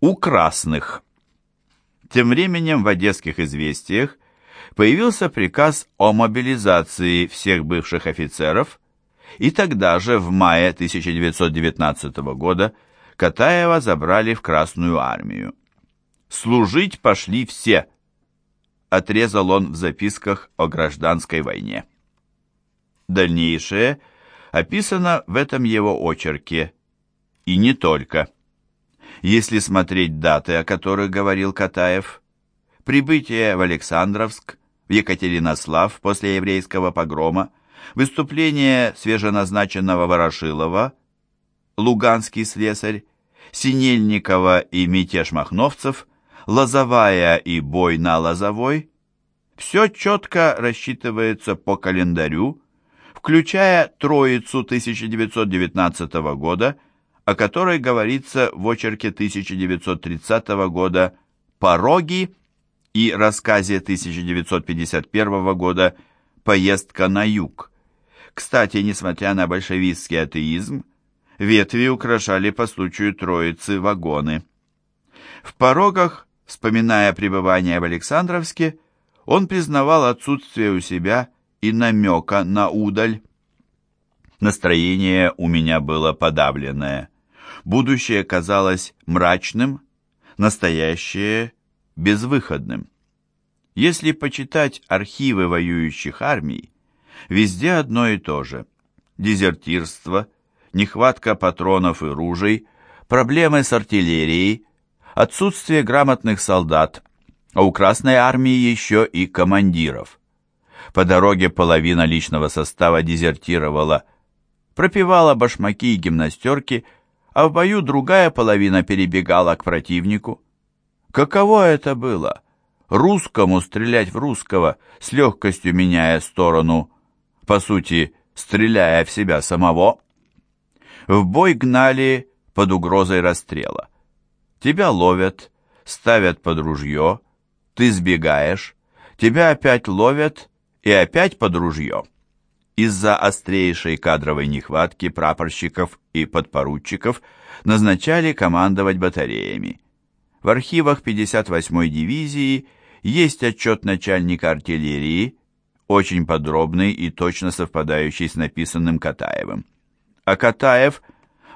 У красных. Тем временем в одесских известиях появился приказ о мобилизации всех бывших офицеров, и тогда же, в мае 1919 года, Катаева забрали в Красную армию. «Служить пошли все», — отрезал он в записках о гражданской войне. Дальнейшее описано в этом его очерке, и не только. Если смотреть даты, о которых говорил Катаев, прибытие в Александровск, в Екатеринослав после еврейского погрома, выступление свеженазначенного Ворошилова, Луганский слесарь, Синельникова и мятеж махновцев, Лозовая и бой на Лозовой, все четко рассчитывается по календарю, включая Троицу 1919 года, о которой говорится в очерке 1930 года «Пороги» и рассказе 1951 года «Поездка на юг». Кстати, несмотря на большевистский атеизм, ветви украшали по случаю Троицы вагоны. В «Порогах», вспоминая пребывание в Александровске, он признавал отсутствие у себя и намека на удаль. Настроение у меня было подавленное. Будущее казалось мрачным, настоящее – безвыходным. Если почитать архивы воюющих армий, везде одно и то же. Дезертирство, нехватка патронов и ружей, проблемы с артиллерией, отсутствие грамотных солдат, а у Красной армии еще и командиров. По дороге половина личного состава дезертировала, пропивала башмаки и гимнастерки, а в бою другая половина перебегала к противнику. Каково это было? Русскому стрелять в русского, с легкостью меняя сторону, по сути, стреляя в себя самого. В бой гнали под угрозой расстрела. Тебя ловят, ставят под ружье, ты сбегаешь, тебя опять ловят и опять под ружье. Из-за острейшей кадровой нехватки прапорщиков и подпоручиков назначали командовать батареями. В архивах 58-й дивизии есть отчет начальника артиллерии, очень подробный и точно совпадающий с написанным Катаевым. А Катаев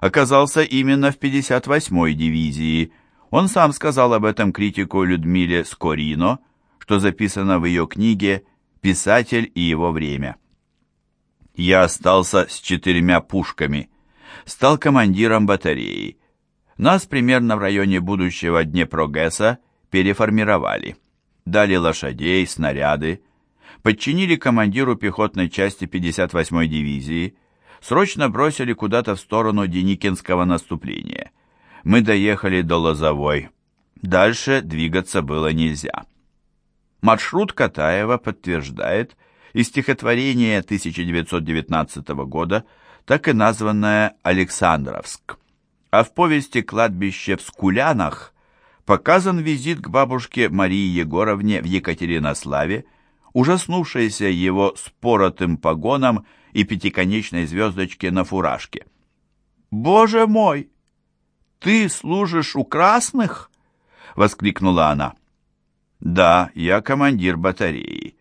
оказался именно в 58-й дивизии. Он сам сказал об этом критику Людмиле Скорино, что записано в ее книге «Писатель и его время». Я остался с четырьмя пушками, стал командиром батареи. Нас примерно в районе будущего Днепрогэса переформировали. Дали лошадей, снаряды, подчинили командиру пехотной части 58-й дивизии, срочно бросили куда-то в сторону Деникинского наступления. Мы доехали до Лозовой. Дальше двигаться было нельзя. Маршрут Катаева подтверждает и стихотворение 1919 года, так и названное «Александровск». А в повести «Кладбище в Скулянах» показан визит к бабушке Марии Егоровне в Екатеринославе, ужаснувшейся его споротым погоном и пятиконечной звездочке на фуражке. «Боже мой! Ты служишь у красных?» — воскликнула она. «Да, я командир батареи».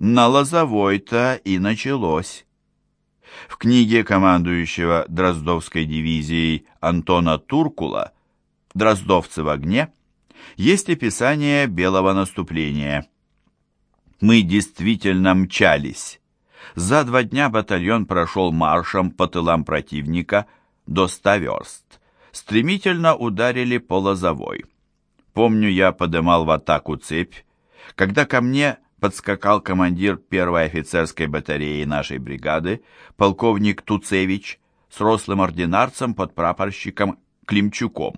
На Лозовой-то и началось. В книге командующего Дроздовской дивизией Антона Туркула «Дроздовцы в огне» есть описание белого наступления. Мы действительно мчались. За два дня батальон прошел маршем по тылам противника до ста верст. Стремительно ударили по лозовой. Помню, я подымал в атаку цепь, когда ко мне подскакал командир первой офицерской батареи нашей бригады, полковник Туцевич, с рослым ординарцем под прапорщиком Климчуком.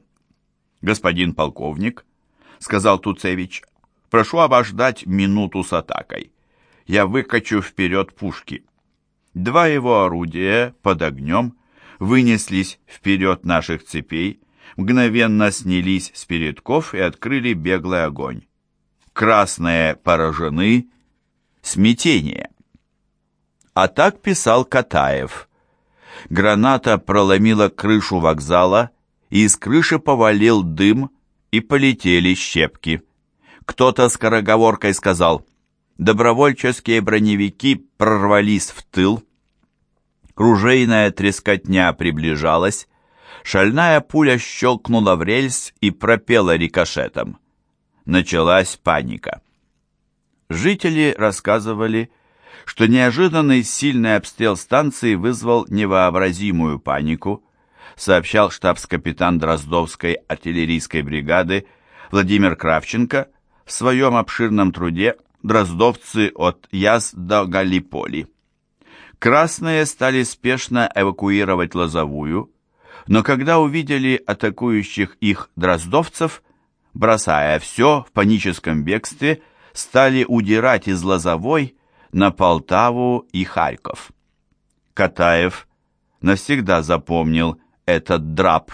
«Господин полковник», — сказал Туцевич, — «прошу обождать минуту с атакой. Я выкачу вперед пушки». Два его орудия под огнем вынеслись вперед наших цепей, мгновенно снялись с передков и открыли беглый огонь красные поражены, смятение. А так писал Катаев. Граната проломила крышу вокзала и из крыши повалил дым, и полетели щепки. Кто-то скороговоркой сказал «Добровольческие броневики прорвались в тыл». Ружейная трескотня приближалась, шальная пуля щелкнула в рельс и пропела рикошетом. Началась паника. Жители рассказывали, что неожиданный сильный обстрел станции вызвал невообразимую панику, сообщал штабс-капитан Дроздовской артиллерийской бригады Владимир Кравченко в своем обширном труде «Дроздовцы от Яз до Галиполи». Красные стали спешно эвакуировать Лозовую, но когда увидели атакующих их дроздовцев, бросая все в паническом бегстве, стали удирать из Лозовой на Полтаву и Харьков. Катаев навсегда запомнил этот драп.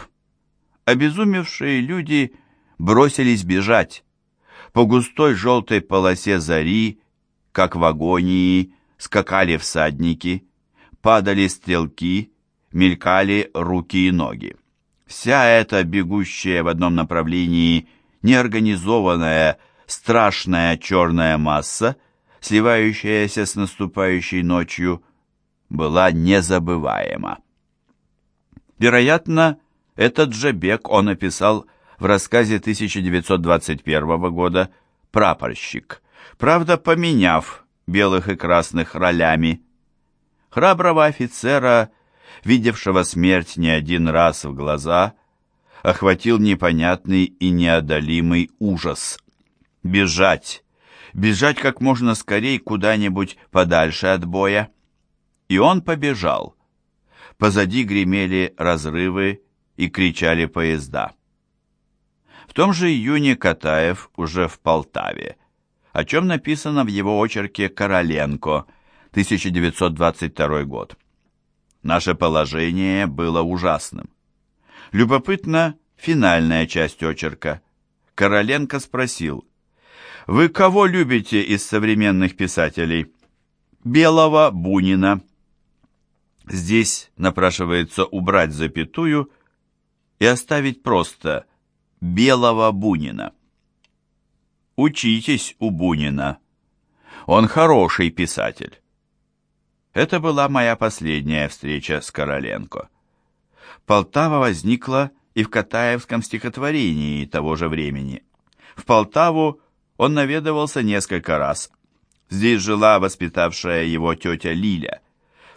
Обезумевшие люди бросились бежать. По густой желтой полосе зари, как в агонии, скакали всадники, падали стрелки, мелькали руки и ноги. Вся эта бегущая в одном направлении неорганизованная, страшная черная масса, сливающаяся с наступающей ночью, была незабываема. Вероятно, этот же бег он описал в рассказе 1921 года «Прапорщик», правда, поменяв белых и красных ролями. Храброго офицера, видевшего смерть не один раз в глаза, охватил непонятный и неодолимый ужас. Бежать, бежать как можно скорее куда-нибудь подальше от боя. И он побежал. Позади гремели разрывы и кричали поезда. В том же июне Катаев уже в Полтаве, о чем написано в его очерке «Короленко», 1922 год. Наше положение было ужасным. Любопытна финальная часть очерка. Короленко спросил, «Вы кого любите из современных писателей?» «Белого Бунина». Здесь напрашивается убрать запятую и оставить просто «белого Бунина». Учитесь у Бунина. Он хороший писатель. Это была моя последняя встреча с Короленко. Полтава возникла и в Катаевском стихотворении того же времени. В Полтаву он наведывался несколько раз. Здесь жила воспитавшая его тетя Лиля.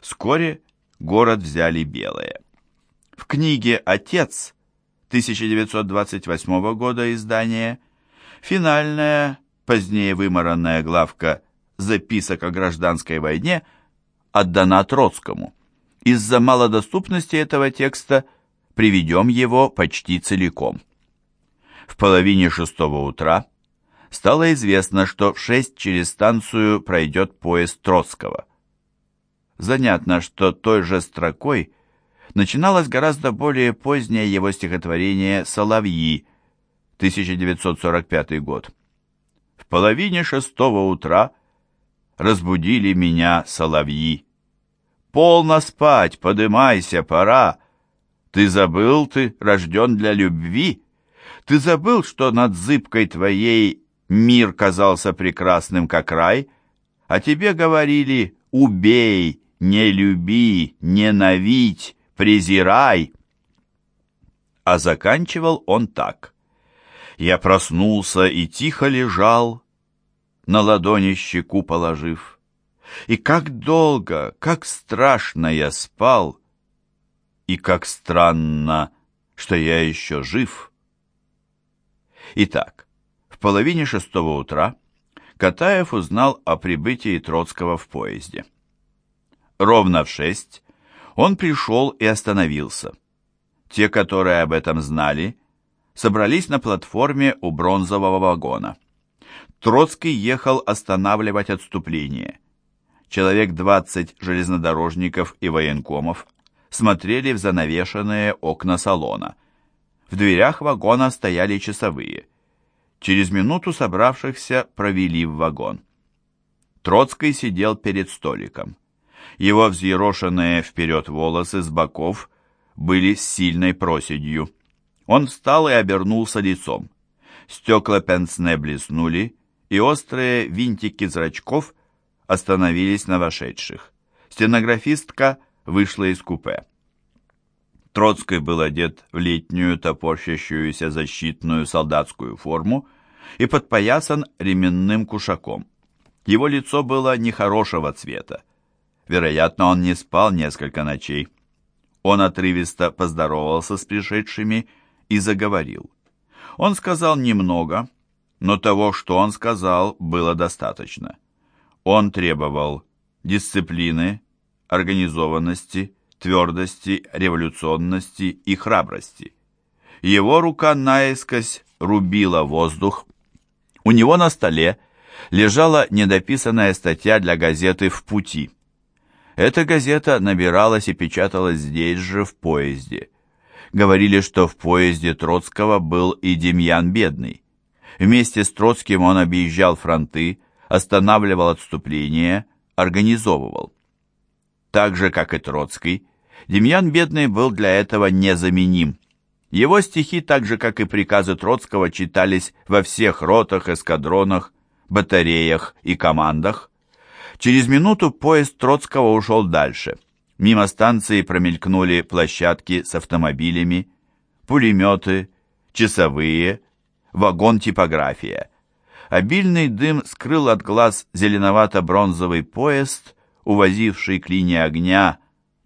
Вскоре город взяли белые. В книге «Отец» 1928 года издания финальная, позднее вымаранная главка «Записок о гражданской войне» отдана Троцкому. Из-за малодоступности этого текста приведем его почти целиком. В половине шестого утра стало известно, что в шесть через станцию пройдет поезд Троцкого. Занятно, что той же строкой начиналось гораздо более позднее его стихотворение «Соловьи» 1945 год. В половине шестого утра разбудили меня соловьи. «Полно спать, подымайся, пора! Ты забыл, ты рожден для любви? Ты забыл, что над зыбкой твоей мир казался прекрасным, как рай? А тебе говорили «убей», не люби, ненавидь, презирай. А заканчивал он так. Я проснулся и тихо лежал, на ладони щеку положив. И как долго, как страшно я спал, и как странно, что я еще жив. Итак, в половине шестого утра Катаев узнал о прибытии Троцкого в поезде. Ровно в шесть он пришел и остановился. Те, которые об этом знали, собрались на платформе у бронзового вагона. Троцкий ехал останавливать отступление. Человек двадцать железнодорожников и военкомов смотрели в занавешенные окна салона. В дверях вагона стояли часовые. Через минуту собравшихся провели в вагон. Троцкий сидел перед столиком. Его взъерошенные вперед волосы с боков были с сильной проседью. Он встал и обернулся лицом. Стекла пенсне блеснули, и острые винтики зрачков остановились на вошедших. Стенографистка вышла из купе. Троцкий был одет в летнюю топорщащуюся защитную солдатскую форму и подпоясан ременным кушаком. Его лицо было нехорошего цвета. Вероятно, он не спал несколько ночей. Он отрывисто поздоровался с пришедшими и заговорил. Он сказал немного, но того, что он сказал, было достаточно. Он требовал дисциплины, организованности, твердости, революционности и храбрости. Его рука наискось рубила воздух. У него на столе лежала недописанная статья для газеты «В пути». Эта газета набиралась и печаталась здесь же, в поезде. Говорили, что в поезде Троцкого был и Демьян Бедный. Вместе с Троцким он объезжал фронты, останавливал отступление, организовывал. Так же, как и Троцкий, Демьян Бедный был для этого незаменим. Его стихи, так же как и приказы Троцкого, читались во всех ротах, эскадронах, батареях и командах. Через минуту поезд Троцкого ушел дальше. Мимо станции промелькнули площадки с автомобилями, пулеметы, часовые, вагон-типография. Обильный дым скрыл от глаз зеленовато-бронзовый поезд, увозивший к линии огня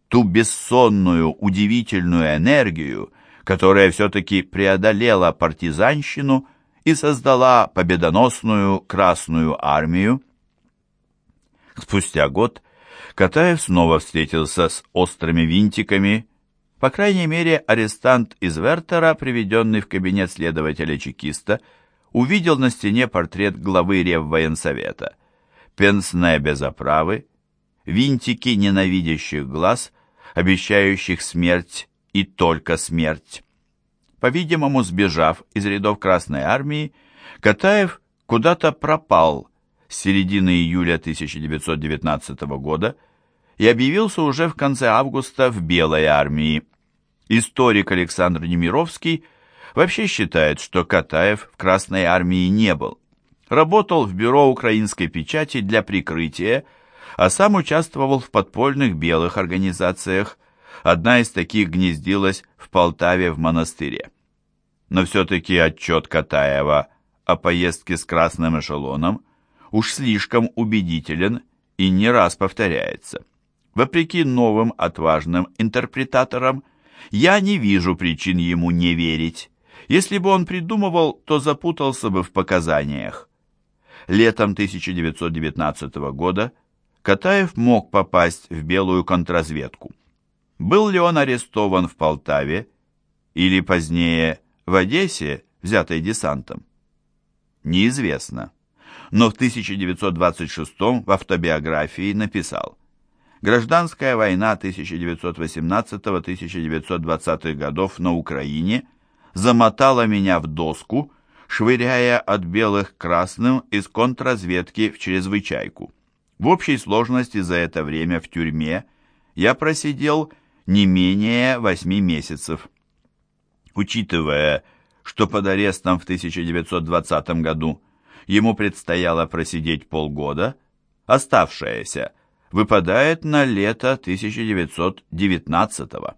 ту бессонную, удивительную энергию, которая все-таки преодолела партизанщину и создала победоносную Красную армию. Спустя год Катаев снова встретился с острыми винтиками. По крайней мере, арестант из Вертера, приведенный в кабинет следователя-чекиста, увидел на стене портрет главы Реввоенсовета. Пенсне без оправы, винтики ненавидящих глаз, обещающих смерть и только смерть. По-видимому, сбежав из рядов Красной Армии, Катаев куда-то пропал с середины июля 1919 года и объявился уже в конце августа в Белой армии. Историк Александр Немировский вообще считает, что Катаев в Красной армии не был. Работал в бюро украинской печати для прикрытия, а сам участвовал в подпольных белых организациях. Одна из таких гнездилась в Полтаве в монастыре. Но все-таки отчет Катаева о поездке с красным эшелоном уж слишком убедителен и не раз повторяется. Вопреки новым отважным интерпретаторам, я не вижу причин ему не верить. Если бы он придумывал, то запутался бы в показаниях. Летом 1919 года Катаев мог попасть в белую контрразведку. Был ли он арестован в Полтаве или позднее в Одессе, взятой десантом? Неизвестно. Но в 1926 в автобиографии написал «Гражданская война 1918-1920 годов на Украине замотала меня в доску, швыряя от белых к красным из контрразведки в чрезвычайку. В общей сложности за это время в тюрьме я просидел не менее восьми месяцев. Учитывая, что под арестом в 1920 году ему предстояло просидеть полгода, оставшееся выпадает на лето 1919 года.